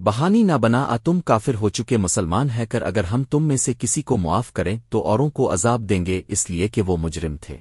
بہانی نہ بنا آ تم کافر ہو چکے مسلمان ہے کر اگر ہم تم میں سے کسی کو معاف کریں تو اوروں کو عذاب دیں گے اس لیے کہ وہ مجرم تھے۔